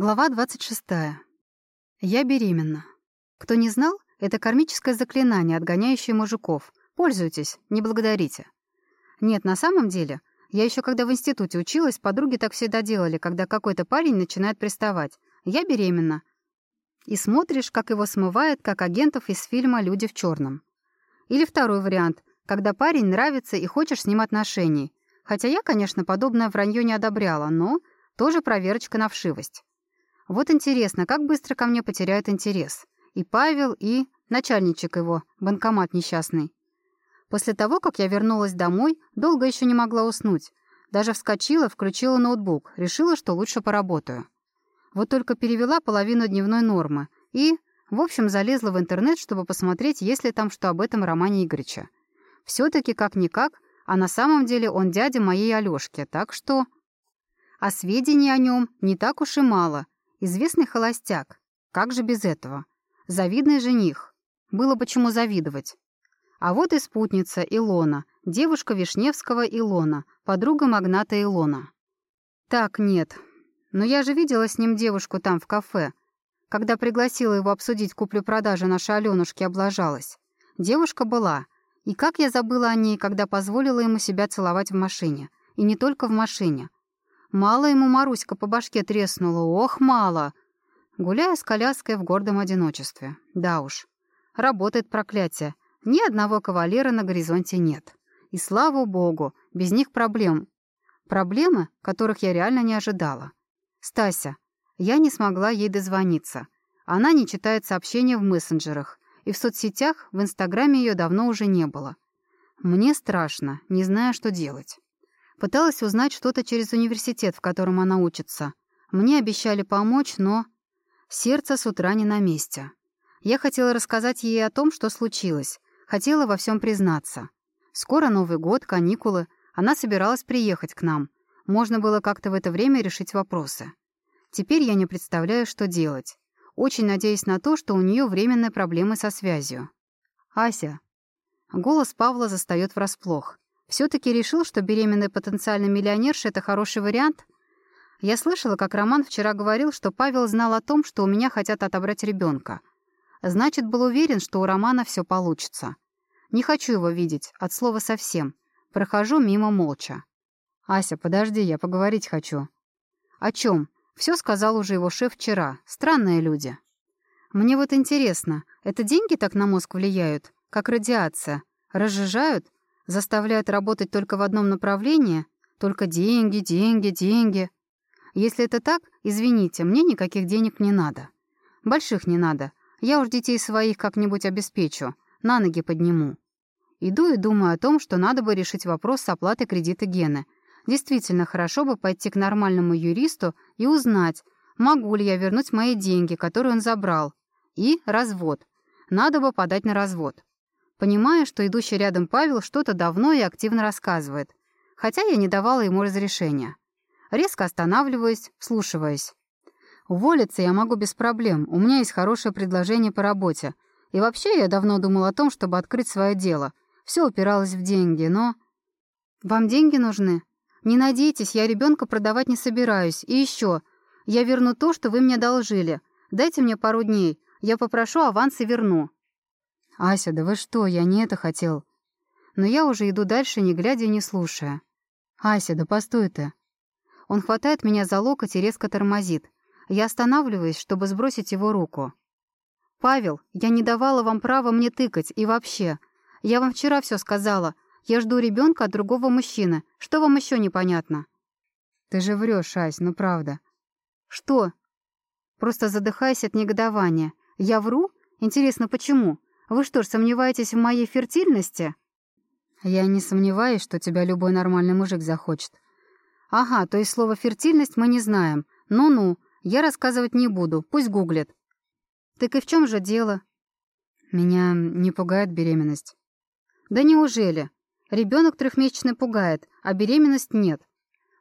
Глава 26. Я беременна. Кто не знал, это кармическое заклинание, отгоняющее мужиков. Пользуйтесь, не благодарите. Нет, на самом деле, я еще когда в институте училась, подруги так всегда делали, когда какой-то парень начинает приставать. Я беременна. И смотришь, как его смывает, как агентов из фильма «Люди в черном». Или второй вариант, когда парень нравится и хочешь с ним отношений. Хотя я, конечно, подобное вранье не одобряла, но тоже проверочка на вшивость. Вот интересно, как быстро ко мне потеряют интерес. И Павел, и начальничек его, банкомат несчастный. После того, как я вернулась домой, долго еще не могла уснуть. Даже вскочила, включила ноутбук, решила, что лучше поработаю. Вот только перевела половину дневной нормы и, в общем, залезла в интернет, чтобы посмотреть, есть ли там что об этом Романе Игоревича. Все-таки, как-никак, а на самом деле он дядя моей Алёшки, так что... А сведений о нем не так уж и мало — Известный холостяк. Как же без этого? Завидный жених. Было почему завидовать. А вот и спутница Илона, девушка Вишневского Илона, подруга магната Илона. Так, нет. Но я же видела с ним девушку там, в кафе. Когда пригласила его обсудить куплю-продажу нашей Аленушки, облажалась. Девушка была. И как я забыла о ней, когда позволила ему себя целовать в машине. И не только в машине. Мало ему Маруська по башке треснула, ох, мало. Гуляя с коляской в гордом одиночестве. Да уж. Работает проклятие. Ни одного кавалера на горизонте нет. И слава богу, без них проблем. Проблемы, которых я реально не ожидала. Стася. Я не смогла ей дозвониться. Она не читает сообщения в мессенджерах, и в соцсетях в Инстаграме ее давно уже не было. Мне страшно, не знаю, что делать. Пыталась узнать что-то через университет, в котором она учится. Мне обещали помочь, но... Сердце с утра не на месте. Я хотела рассказать ей о том, что случилось. Хотела во всем признаться. Скоро Новый год, каникулы. Она собиралась приехать к нам. Можно было как-то в это время решить вопросы. Теперь я не представляю, что делать. Очень надеюсь на то, что у нее временные проблемы со связью. «Ася». Голос Павла застаёт врасплох. Все-таки решил, что беременная потенциальная миллионерша — это хороший вариант? Я слышала, как Роман вчера говорил, что Павел знал о том, что у меня хотят отобрать ребенка. Значит, был уверен, что у Романа все получится. Не хочу его видеть, от слова совсем. Прохожу мимо молча. «Ася, подожди, я поговорить хочу». «О чем? Все сказал уже его шеф вчера. Странные люди». «Мне вот интересно, это деньги так на мозг влияют, как радиация? Разжижают? Заставляют работать только в одном направлении, только деньги, деньги, деньги. Если это так, извините, мне никаких денег не надо. Больших не надо. Я уж детей своих как-нибудь обеспечу, на ноги подниму. Иду и думаю о том, что надо бы решить вопрос с оплатой кредита Гены. Действительно, хорошо бы пойти к нормальному юристу и узнать, могу ли я вернуть мои деньги, которые он забрал. И развод. Надо бы подать на развод понимая, что идущий рядом Павел что-то давно и активно рассказывает, хотя я не давала ему разрешения. Резко останавливаюсь, вслушиваясь. Уволиться я могу без проблем, у меня есть хорошее предложение по работе. И вообще я давно думал о том, чтобы открыть свое дело. Все упиралось в деньги, но... Вам деньги нужны? Не надейтесь, я ребенка продавать не собираюсь. И еще, я верну то, что вы мне должили. Дайте мне пару дней, я попрошу аванс и верну. «Ася, да вы что, я не это хотел». Но я уже иду дальше, не глядя и не слушая. «Ася, да постой ты». Он хватает меня за локоть и резко тормозит. Я останавливаюсь, чтобы сбросить его руку. «Павел, я не давала вам права мне тыкать, и вообще. Я вам вчера все сказала. Я жду ребенка от другого мужчины. Что вам еще непонятно?» «Ты же врешь, Ась, ну правда». «Что?» Просто задыхаясь от негодования. «Я вру? Интересно, почему? Вы что ж, сомневаетесь в моей фертильности?» «Я не сомневаюсь, что тебя любой нормальный мужик захочет». «Ага, то есть слово «фертильность» мы не знаем. Ну-ну, я рассказывать не буду, пусть гуглит». «Так и в чем же дело?» «Меня не пугает беременность». «Да неужели? Ребенок трехмесячный пугает, а беременность нет.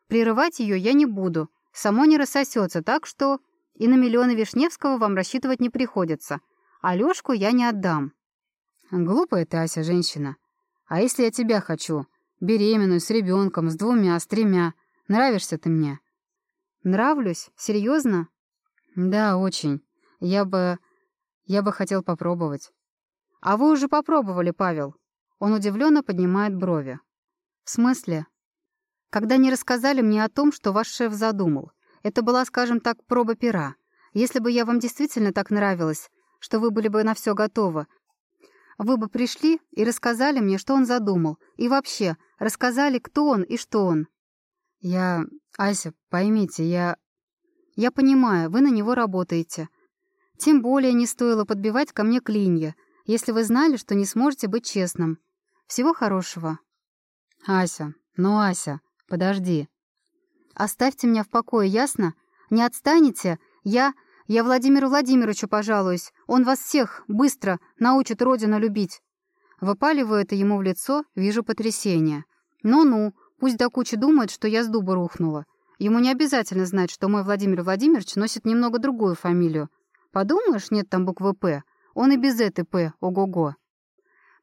Прерывать ее я не буду, само не рассосется, так что и на миллионы Вишневского вам рассчитывать не приходится. Алёшку я не отдам». Глупая ты, Ася, женщина. А если я тебя хочу? Беременную, с ребенком, с двумя, с тремя. Нравишься ты мне. Нравлюсь? Серьезно? «Да, очень. Я бы... я бы хотел попробовать». «А вы уже попробовали, Павел?» Он удивленно поднимает брови. «В смысле?» «Когда не рассказали мне о том, что ваш шеф задумал. Это была, скажем так, проба пера. Если бы я вам действительно так нравилась, что вы были бы на все готовы, вы бы пришли и рассказали мне, что он задумал, и вообще рассказали, кто он и что он». «Я... Ася, поймите, я... Я понимаю, вы на него работаете. Тем более не стоило подбивать ко мне клинья, если вы знали, что не сможете быть честным. Всего хорошего. Ася, ну, Ася, подожди. Оставьте меня в покое, ясно? Не отстанете? Я... Я Владимиру Владимировичу пожалуюсь. Он вас всех быстро научит родину любить. Выпаливаю это ему в лицо, вижу потрясение. Ну-ну, пусть до кучи думает, что я с дуба рухнула. Ему не обязательно знать, что мой Владимир Владимирович носит немного другую фамилию. Подумаешь, нет там буквы «П». Он и без этой «П», ого-го.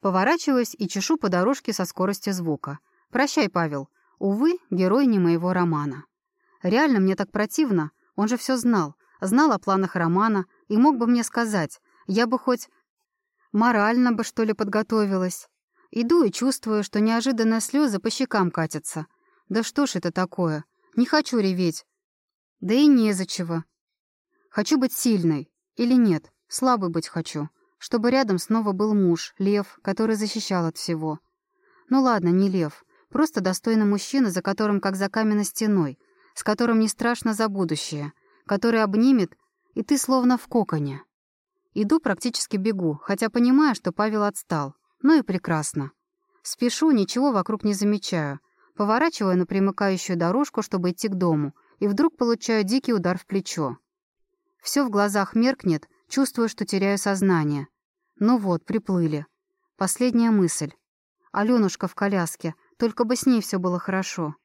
Поворачиваюсь и чешу по дорожке со скоростью звука. «Прощай, Павел. Увы, герой не моего романа». Реально мне так противно. Он же все знал. Знал о планах романа и мог бы мне сказать. Я бы хоть морально бы, что ли, подготовилась. Иду и чувствую, что неожиданно слезы по щекам катятся. Да что ж это такое? Не хочу реветь. Да и не за чего. Хочу быть сильной. Или нет, слабой быть хочу. Чтобы рядом снова был муж, лев, который защищал от всего. Ну ладно, не лев. Просто достойный мужчина, за которым как за каменной стеной, с которым не страшно за будущее, который обнимет, и ты словно в коконе. Иду, практически бегу, хотя понимаю, что Павел отстал. Ну и прекрасно. Спешу, ничего вокруг не замечаю. Поворачиваю на примыкающую дорожку, чтобы идти к дому, и вдруг получаю дикий удар в плечо. Все в глазах меркнет, чувствую, что теряю сознание. Ну вот, приплыли. Последняя мысль. Алёнушка в коляске, только бы с ней все было хорошо.